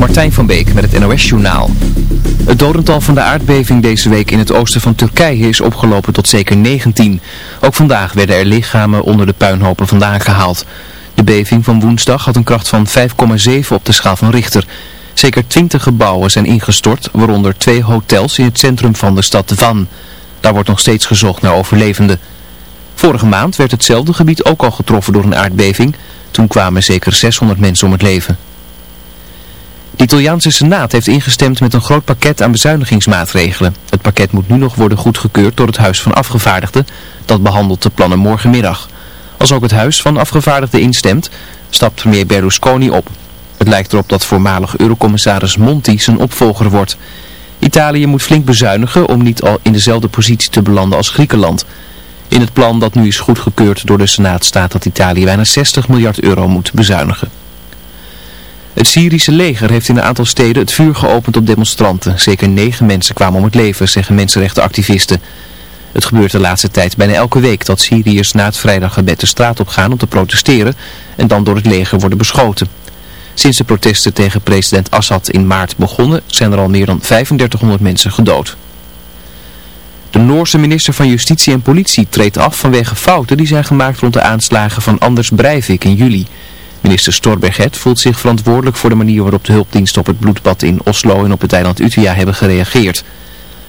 Martijn van Beek met het NOS-journaal. Het dodental van de aardbeving deze week in het oosten van Turkije is opgelopen tot zeker 19. Ook vandaag werden er lichamen onder de puinhopen vandaan gehaald. De beving van woensdag had een kracht van 5,7 op de schaal van Richter. Zeker 20 gebouwen zijn ingestort, waaronder twee hotels in het centrum van de stad Van. Daar wordt nog steeds gezocht naar overlevenden. Vorige maand werd hetzelfde gebied ook al getroffen door een aardbeving. Toen kwamen zeker 600 mensen om het leven. De Italiaanse Senaat heeft ingestemd met een groot pakket aan bezuinigingsmaatregelen. Het pakket moet nu nog worden goedgekeurd door het Huis van Afgevaardigden. Dat behandelt de plannen morgenmiddag. Als ook het Huis van Afgevaardigden instemt, stapt premier Berlusconi op. Het lijkt erop dat voormalig eurocommissaris Monti zijn opvolger wordt. Italië moet flink bezuinigen om niet al in dezelfde positie te belanden als Griekenland. In het plan dat nu is goedgekeurd door de Senaat staat dat Italië bijna 60 miljard euro moet bezuinigen. Het Syrische leger heeft in een aantal steden het vuur geopend op demonstranten. Zeker negen mensen kwamen om het leven, zeggen mensenrechtenactivisten. Het gebeurt de laatste tijd bijna elke week dat Syriërs na het vrijdaggebed de straat op gaan om te protesteren en dan door het leger worden beschoten. Sinds de protesten tegen president Assad in maart begonnen zijn er al meer dan 3500 mensen gedood. De Noorse minister van Justitie en Politie treedt af vanwege fouten die zijn gemaakt rond de aanslagen van Anders Breivik in juli. Minister Storberget voelt zich verantwoordelijk voor de manier waarop de hulpdiensten op het bloedbad in Oslo en op het eiland Utøya hebben gereageerd.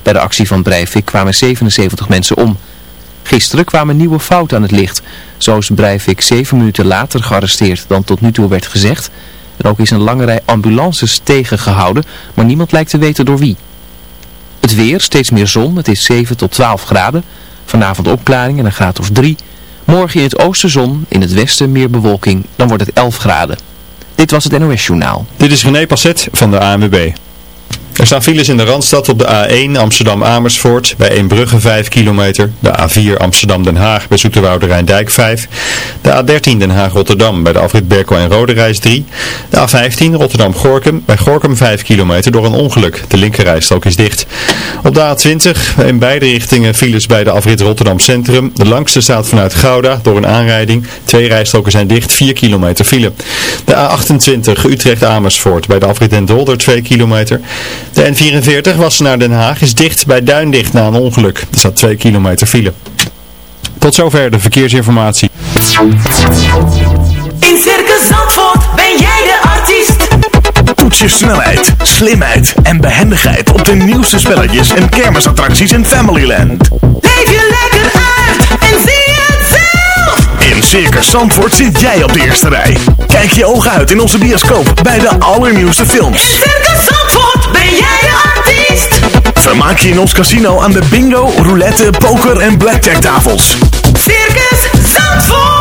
Bij de actie van Breivik kwamen 77 mensen om. Gisteren kwamen nieuwe fouten aan het licht. Zo is Breivik zeven minuten later gearresteerd dan tot nu toe werd gezegd. Er ook is een lange rij ambulances tegengehouden, maar niemand lijkt te weten door wie. Het weer, steeds meer zon, het is 7 tot 12 graden. Vanavond opklaring en een graad of 3. Morgen in het oosten zon, in het westen meer bewolking, dan wordt het 11 graden. Dit was het NOS Journaal. Dit is René Passet van de ANWB. Er staan files in de Randstad op de A1 Amsterdam-Amersfoort bij Eembrugge 5 kilometer. De A4 Amsterdam-Den Haag bij Zoeterwoude Rijndijk 5. De A13 Den Haag-Rotterdam bij de afrit Berkel en Roderijs 3. De A15 Rotterdam-Gorkum bij Gorkum 5 kilometer door een ongeluk. De linkerrijstrook is dicht. Op de A20 in beide richtingen files bij de afrit Rotterdam Centrum. De langste staat vanuit Gouda door een aanrijding. Twee rijstroken zijn dicht, 4 kilometer file. De A28 Utrecht-Amersfoort bij de afrit Den Dolder 2 kilometer. De N44 was naar Den Haag is dicht bij Duindicht na een ongeluk. Er staat 2 kilometer file. Tot zover de verkeersinformatie. In Circus Zandvoort ben jij de artiest. Toets je snelheid, slimheid en behendigheid op de nieuwste spelletjes en kermisattracties in Familyland. Leef je lekker uit en zie het zelf. In Circus Zandvoort zit jij op de eerste rij. Kijk je ogen uit in onze bioscoop bij de allernieuwste films. In Circus Zandvoort ben jij de artiest. Vermaak je in ons casino aan de bingo, roulette, poker en blackjack tafels. Circus Zandvoort.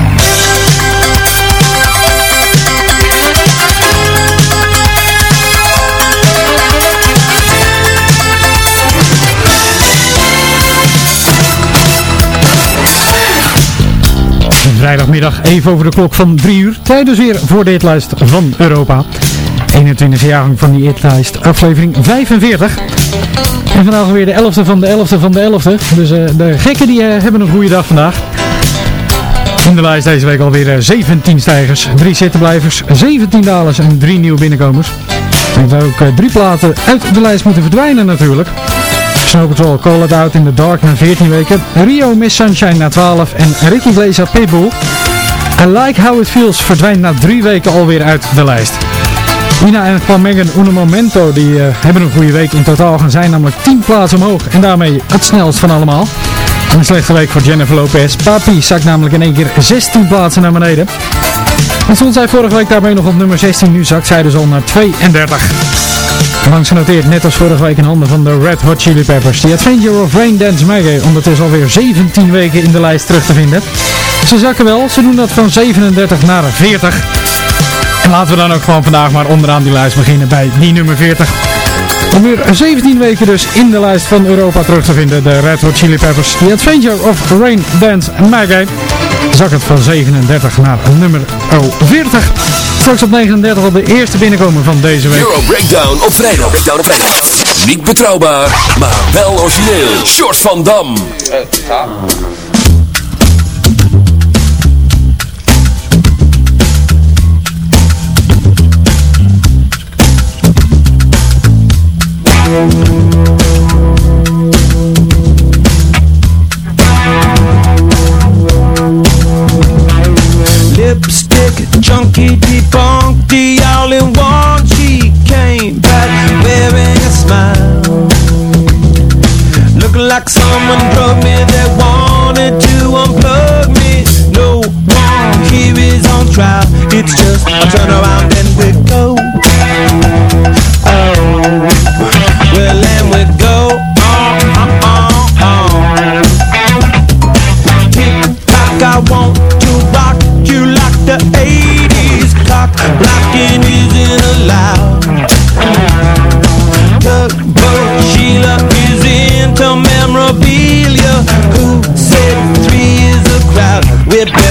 Vrijdagmiddag even over de klok van 3 uur. Tijd dus weer voor de hitlijst van Europa. 21e jaargang van die hitlijst, aflevering 45. En vandaag weer de 11e van de 11e van de 11e. Dus eh, de gekken die eh, hebben een goede dag vandaag. In de lijst deze week alweer 17 eh, stijgers, 3 zittenblijvers, 17 dalers en 3 nieuwe binnenkomers. En ook drie platen uit de lijst moeten verdwijnen natuurlijk. Snow Patrol Call It Out in the Dark na 14 weken. Rio Miss Sunshine na 12 en Ricky Glazer Pitbull. I Like How It Feels verdwijnt na 3 weken alweer uit de lijst. Ina en Van Megan Uno Momento die, uh, hebben een goede week. In totaal gaan zij namelijk 10 plaatsen omhoog. En daarmee het snelst van allemaal. Een slechte week voor Jennifer Lopez. Papi zakt namelijk in één keer 16 plaatsen naar beneden. En stond zij vorige week daarmee nog op nummer 16. Nu zakt zij dus al naar 32. Langs genoteerd, net als vorige week in handen van de Red Hot Chili Peppers. The Adventure of Rain Dance Maggie ondertussen alweer 17 weken in de lijst terug te vinden. Ze zakken wel, ze doen dat van 37 naar 40. En laten we dan ook gewoon vandaag maar onderaan die lijst beginnen bij die nummer 40. Om weer 17 weken dus in de lijst van Europa terug te vinden. De Red Hot Chili Peppers, The Adventure of Rain Dance Maggie. Zak het van 37 naar nummer 40. Straks op 39 op de eerste binnenkomen van deze week. Euro Breakdown op vrijdag. Breakdown op vrijdag. Niet betrouwbaar, maar wel origineel. Short van Dam. Lipstick, junkie, debunked all in one. She came back wearing a smile. Looking like someone drugged me that wanted to unplug me. No one here is on trial. It's just a turn around and we go. Crowd? We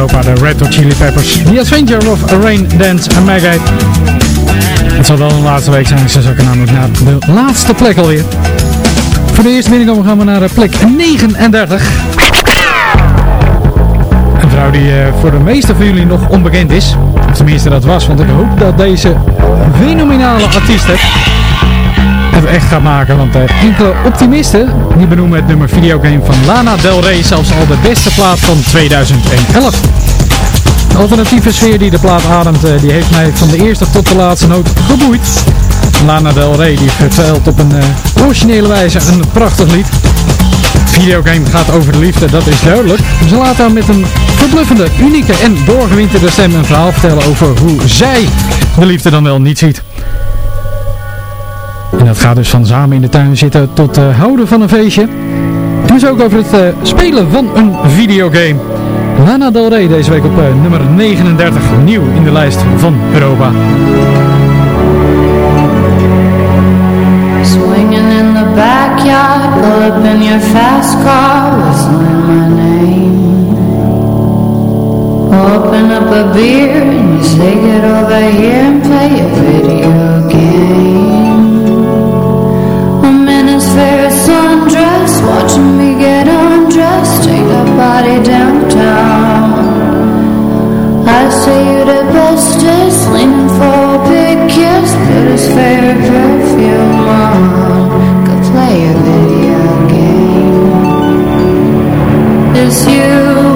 Europa. De Red Hot Chili Peppers. The Adventure of Rain, Dance and Maggie. Het zal wel een laatste week zijn. Ze zakken namelijk naar de laatste plek alweer. Voor de eerste binnenkomen gaan we naar plek 39. Een vrouw die uh, voor de meeste van jullie nog onbekend is. Tenminste dat was, want ik hoop dat deze fenomenale artiest echt gaat maken. Want uh, enkele optimisten die benoemen het nummer videogame van Lana Del Rey zelfs al de beste plaat van 2011. De alternatieve sfeer die de plaat ademt, uh, die heeft mij van de eerste tot de laatste noot geboeid. Lana Del Rey die vertelt op een uh, originele wijze een prachtig lied. Videogame gaat over de liefde, dat is duidelijk. Ze laat daar met een verbluffende, unieke en doorgewinterde stem een verhaal vertellen over hoe zij de liefde dan wel niet ziet. En dat gaat dus van samen in de tuin zitten tot uh, houden van een feestje. Dus ook over het uh, spelen van een videogame. Lana Del Rey deze week op uh, nummer 39, nieuw in de lijst van Europa. Swinging in the backyard, pull up in your fast car, whistling my name. Open up a beer and you say get over here and play a video game. Watching me get undressed, take that body downtown. I say you the bestest, leaning for a big kiss, put his favorite perfume on, go play a video game. It's you,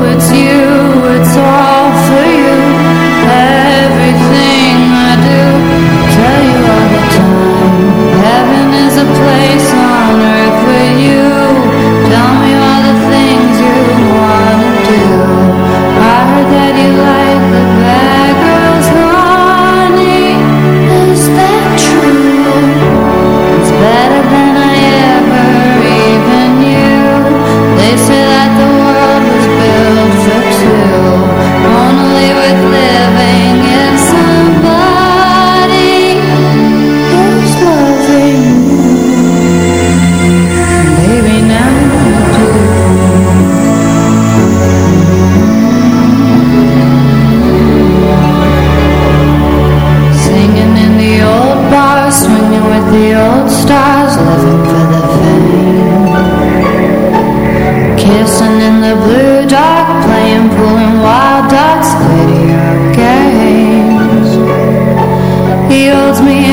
old stars, living for the fame. Kissing in the blue dark, playing pool and wild dogs, video games. He holds me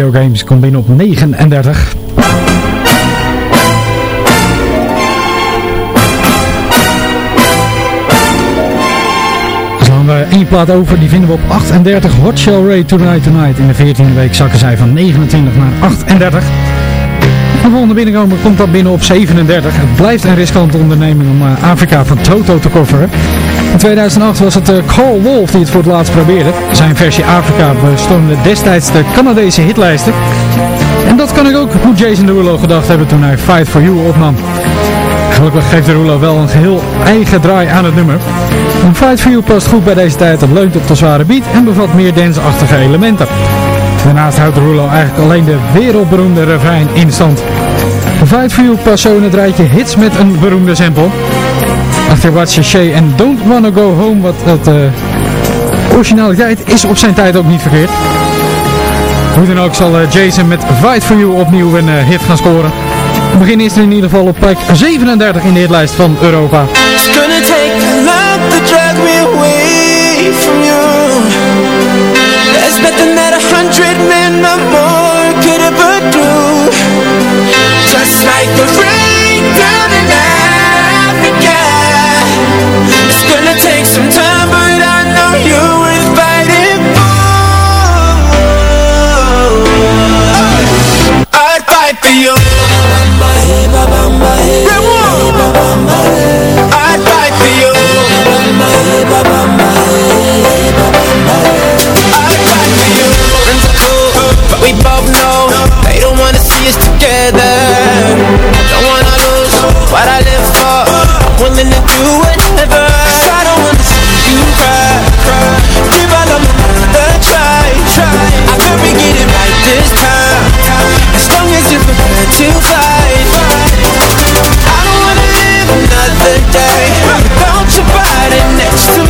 Videogames komt binnen op 39. Er slaan we één plaat over, die vinden we op 38. Hot Shell Ray Tonight Tonight. In de 14e week zakken zij van 29 naar 38. De volgende binnenkomer komt dan binnen op 37. Het blijft een riskante onderneming om eh, Afrika van Toto te coveren. In 2008 was het uh, Carl Wolf die het voor het laatst probeerde. Zijn versie Afrika bestoomde destijds de Canadese hitlijsten. En dat kan ik ook hoe Jason Derulo gedacht hebben toen hij Fight For You opnam. Gelukkig geeft Derulo wel een geheel eigen draai aan het nummer. Een Fight For You past goed bij deze tijd, het leunt op de zware beat en bevat meer danceachtige elementen. Daarnaast houdt Derulo eigenlijk alleen de wereldberoemde refrein in stand. Fight For You past zo in het hits met een beroemde sample. Achter Watch Shay en Don't Wanna Go Home, wat het uh, originaliteit is op zijn tijd ook niet verkeerd. Hoe dan ook zal uh, Jason met Fight For You opnieuw een uh, hit gaan scoren. Het begin is in ieder geval op plek 37 in de hitlijst van Europa. Gonna take what I live for willing to do whatever. Cause I don't wanna see you cry, cry. Give all of another try, try. I could be getting right this time. As long as you're prepared to fight I don't wanna live another day. Without your body next to me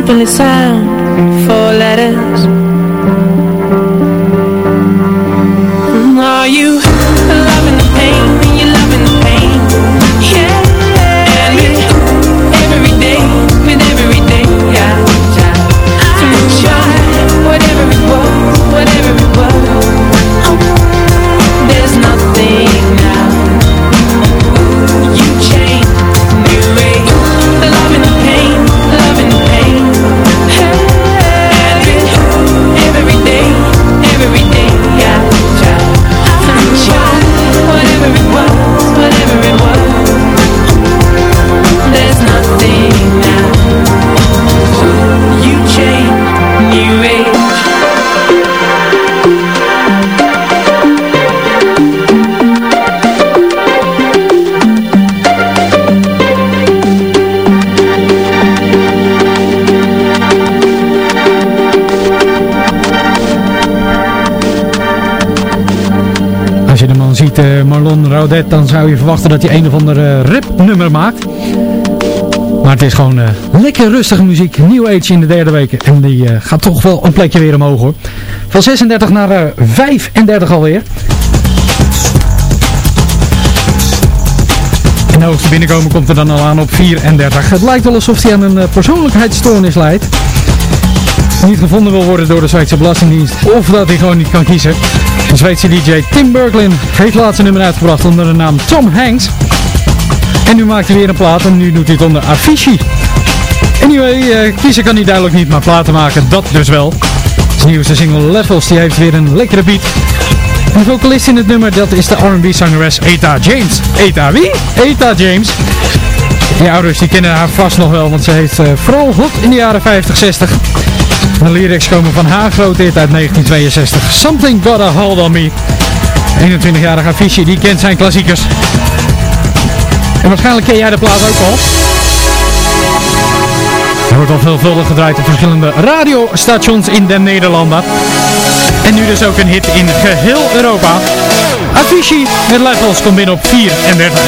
Simply sound Four letters Marlon Raudet, dan zou je verwachten dat hij een of ander eh, rapnummer maakt. Maar het is gewoon eh, lekker rustige muziek. New Age in de derde week. En die eh, gaat toch wel een plekje weer omhoog hoor. Van 36 naar eh, 35 alweer. En de hoogste binnenkomen komt er dan al aan op 34. Het lijkt wel alsof hij aan een eh, persoonlijkheidsstoornis leidt. Niet gevonden wil worden door de Zweedse Belastingdienst. Of dat hij gewoon niet kan kiezen. De Zweedse DJ Tim Berglin heeft laatst een nummer uitgebracht onder de naam Tom Hanks. En nu maakt hij weer een plaat en nu doet hij het onder Avicii. Anyway, eh, kiezen kan hij duidelijk niet, maar platen maken, dat dus wel. Zijn nieuwste single Levels, die heeft weer een lekkere beat. De vocalist in het nummer, dat is de R&B zangeres Eta James. Eta wie? Eta James. Die ouders die kennen haar vast nog wel, want ze heeft eh, vooral hot in de jaren 50, 60. De lyrics komen van haar grote hit uit 1962. Something Got Hold on Me. 21-jarige Avicii, die kent zijn klassiekers. En waarschijnlijk ken jij de plaat ook al. Hij wordt al veelvuldig gedraaid op verschillende radiostations in de Nederlanden. En nu dus ook een hit in geheel Europa. Avicii met Levels komt binnen op 34.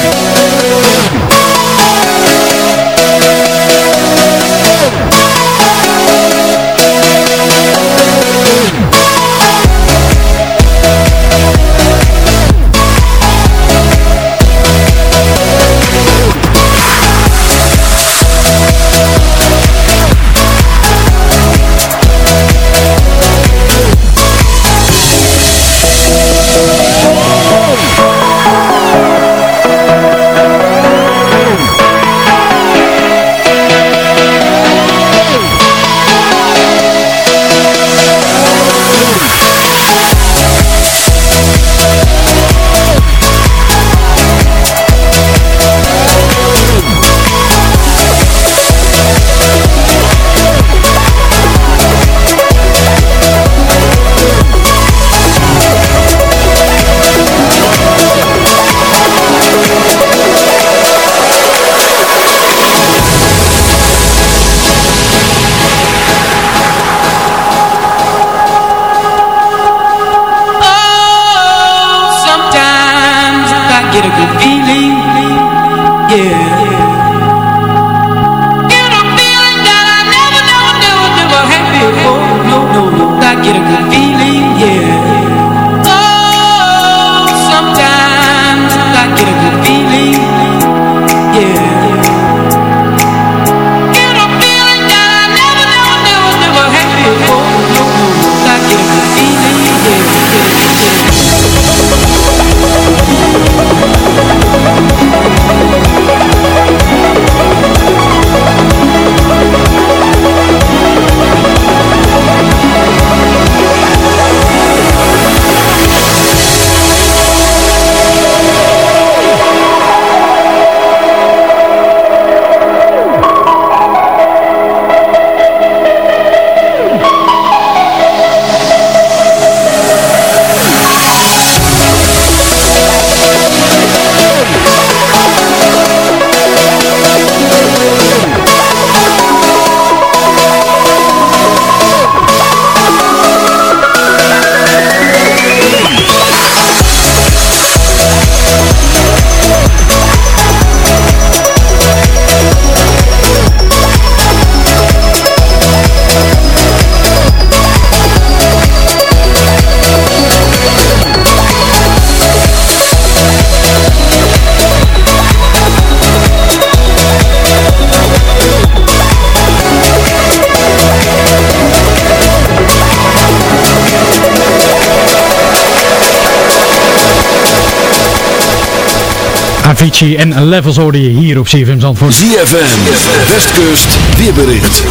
Avicii en Levels hoorde je hier op CFM Zandvoort. ZFM, Westkust, weerbericht.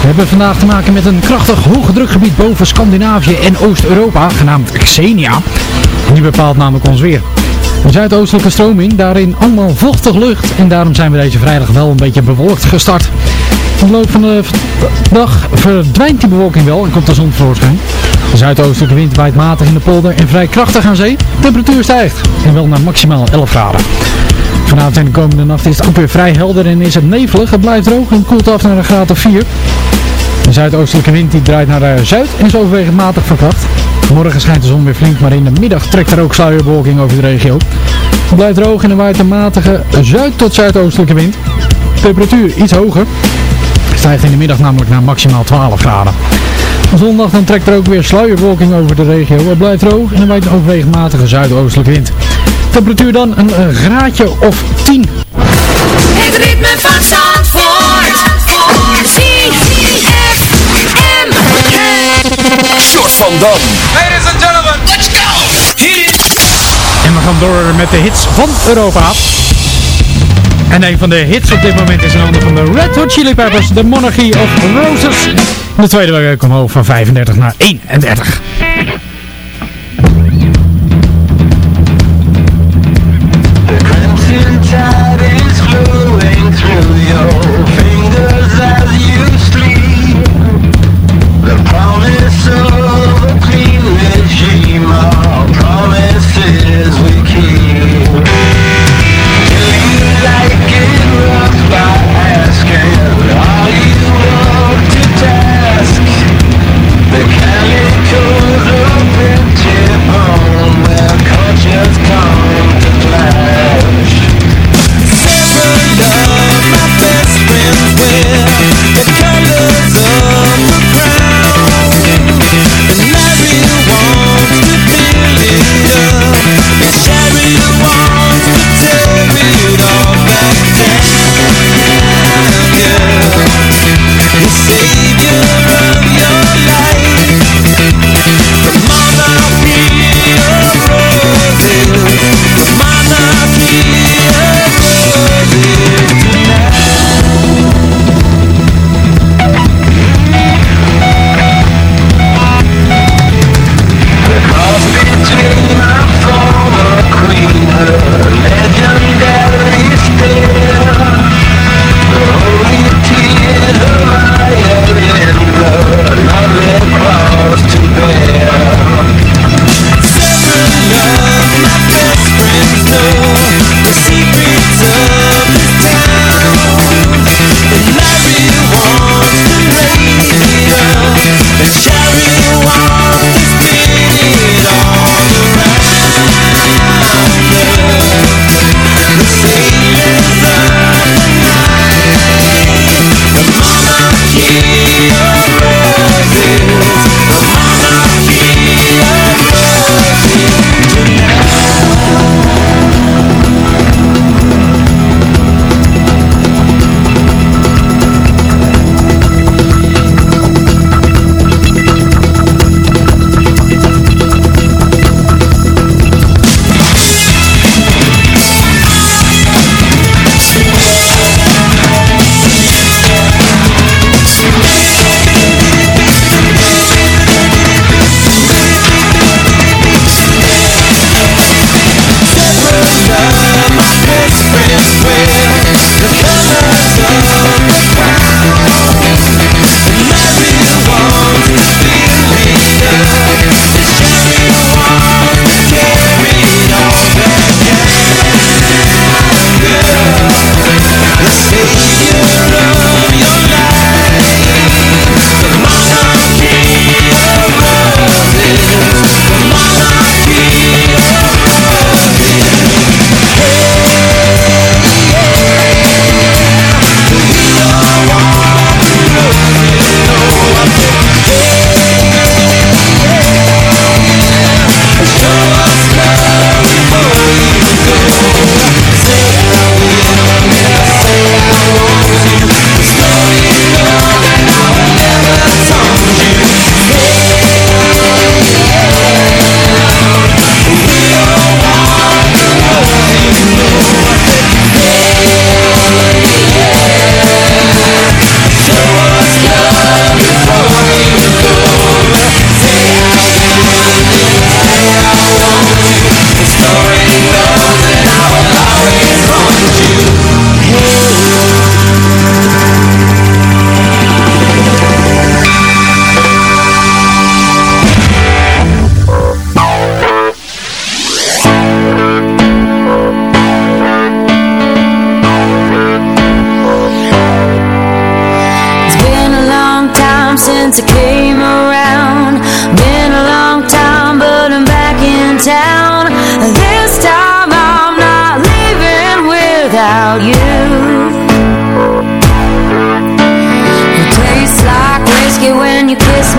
We hebben vandaag te maken met een krachtig hoogdrukgebied boven Scandinavië en Oost-Europa, genaamd Xenia. En die bepaalt namelijk ons weer. Een zuidoostelijke stroming, daarin allemaal vochtig lucht en daarom zijn we deze vrijdag wel een beetje bewolkt gestart. In de loop van de dag verdwijnt die bewolking wel en komt de zon tevoorschijn. De zuidoostelijke wind waait matig in de polder en vrij krachtig aan zee. Temperatuur stijgt en wel naar maximaal 11 graden. Vanavond en de komende nacht is het ook weer vrij helder en is het nevelig. Het blijft droog en koelt af naar een graad of 4. De zuidoostelijke wind die draait naar de zuid en is overwegend matig van kracht. Morgen schijnt de zon weer flink, maar in de middag trekt er ook sluierbewolking over de regio. Het blijft droog en er waait een matige zuid- tot zuidoostelijke wind. Temperatuur iets hoger. Stijgt in de middag namelijk naar maximaal 12 graden. Zondag dan trekt er ook weer sluierbewolking over de regio. Het blijft droog en er waait een overwegend matige zuidoostelijke wind. Temperatuur dan een eh, graadje of 10. Het ritme van Zandvoort. ZFM. Short van Dam. Ladies and gentlemen, let's go. Hit it. En we gaan door met de hits van Europa. En een van de hits op dit moment is een ander van de Red Hot Chili Peppers, The Monarchy of Roses. De tweede week omhoog van 35 naar 31.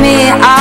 Me. I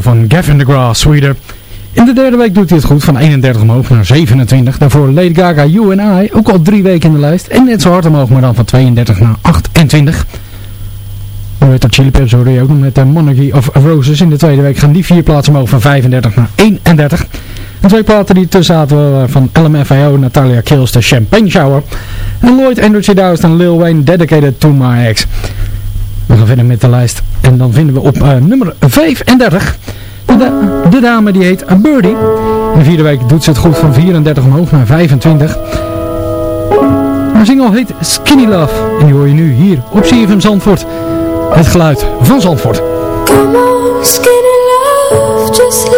van Gavin DeGrasse, Sweeter. In de derde week doet hij het goed, van 31 omhoog naar 27. Daarvoor Lady Gaga, You and I, ook al drie weken in de lijst. En net zo hard omhoog, maar dan van 32 naar 28. Dan werd er Chili Peppers hoorde je ook nog met de Monarchy of Roses. In de tweede week gaan die vier plaatsen omhoog van 35 naar 31. En twee platen die tussen zaten waren van LMFAO, Natalia Kills, de Champagne Shower. En Lloyd Andrew 2000 en Lil Wayne, Dedicated to My Ex. We gaan verder met de lijst. En dan vinden we op uh, nummer 35 de, de, dame die heet Birdie. In de vierde week doet ze het goed van 34 omhoog naar 25. Haar single heet Skinny Love. En die hoor je nu hier op CFM Zandvoort. Het geluid van Zandvoort. Come on, skinny love, just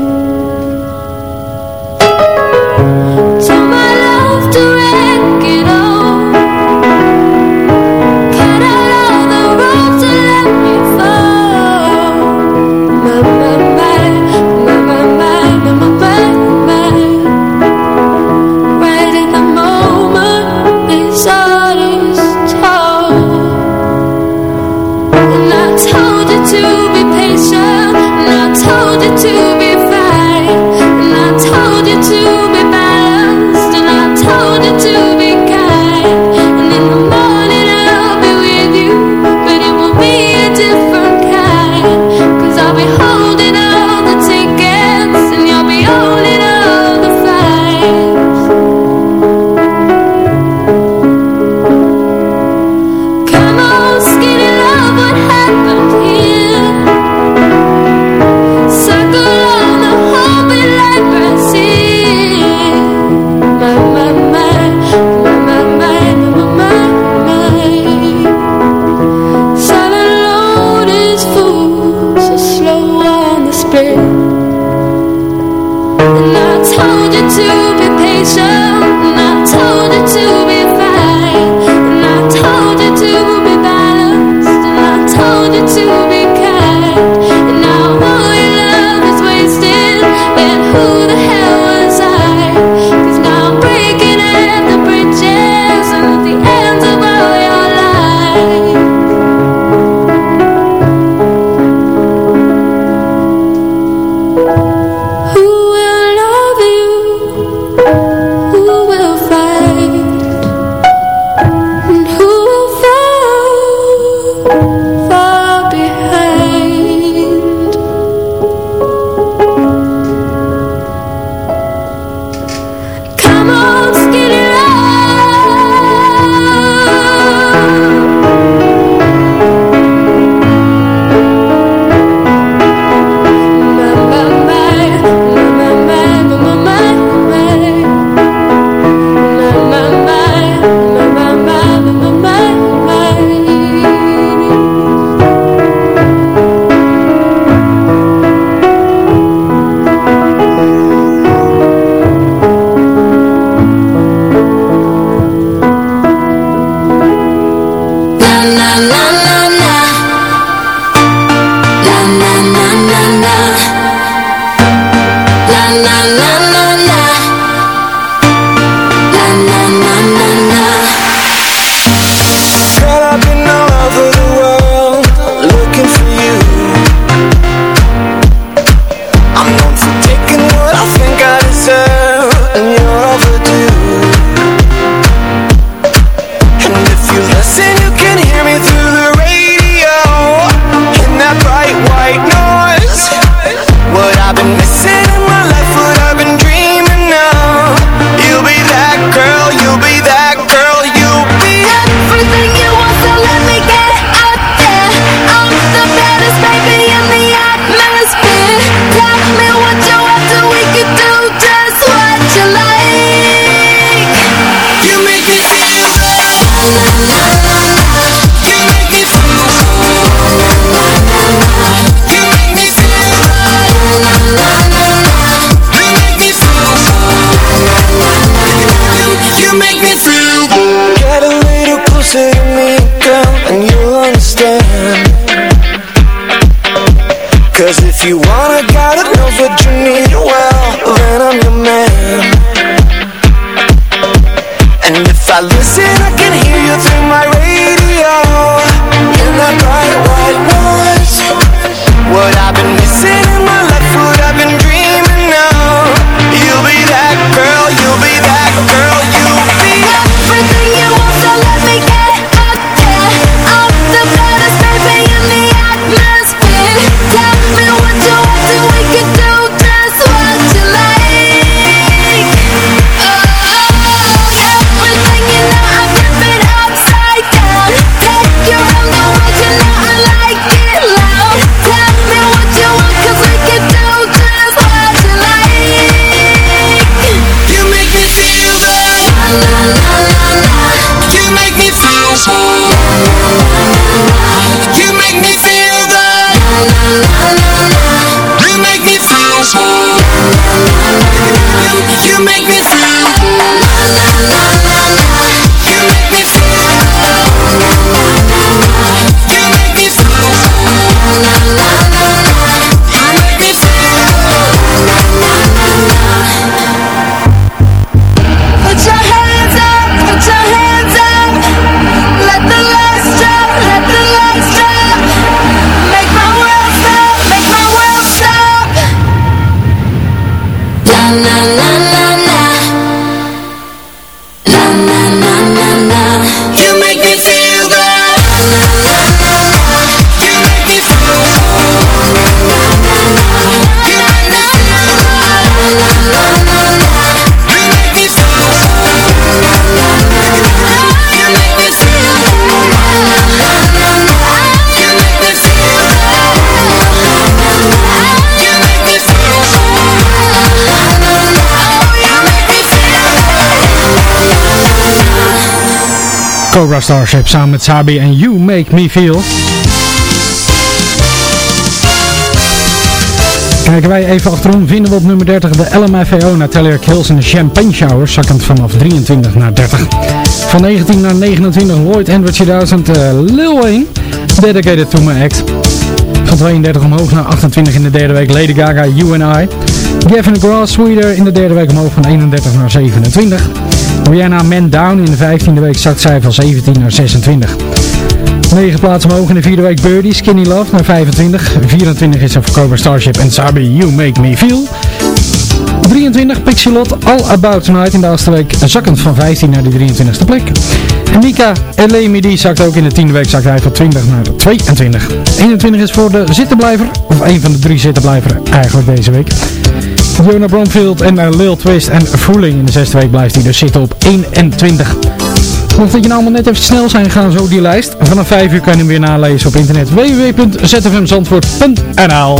Cobra Starship samen met Sabi en You Make Me Feel. Kijken wij even achterom, vinden we op nummer 30 de LMFAO Natalia Kills in de Champagne Shower, zakkend vanaf 23 naar 30. Van 19 naar 29 Lloyd Android 2000 eh, Lil Wayne, Dedicated to My Act. Van 32 omhoog naar 28 in de derde week Lady Gaga, You and I. Gavin Grass Sweeter in de derde week omhoog van 31 naar 27. Rihanna Man Down in de 15e week zakt zij van 17 naar 26. 9 plaatsen omhoog in de vierde week Birdie, Skinny Love naar 25. 24 is er voor Starship en Sabi, You Make Me Feel. 23 Pixelot, All About Tonight in de achtste week zakkend van 15 naar de 23e plek. Mika Elemidi zakt ook in de tiende week zakt hij van 20 naar de 22. 21 is voor de zittenblijver, of een van de drie zittenblijvers eigenlijk deze week. Jonah Bromfield en uh, Lil Twist en Fooling in de zesde week blijft hij dus zitten op 21. Mocht dat je nou allemaal net even snel zijn gaan zo die lijst. Vanaf 5 uur kan je hem weer nalezen op internet www.zfmzandvoort.nl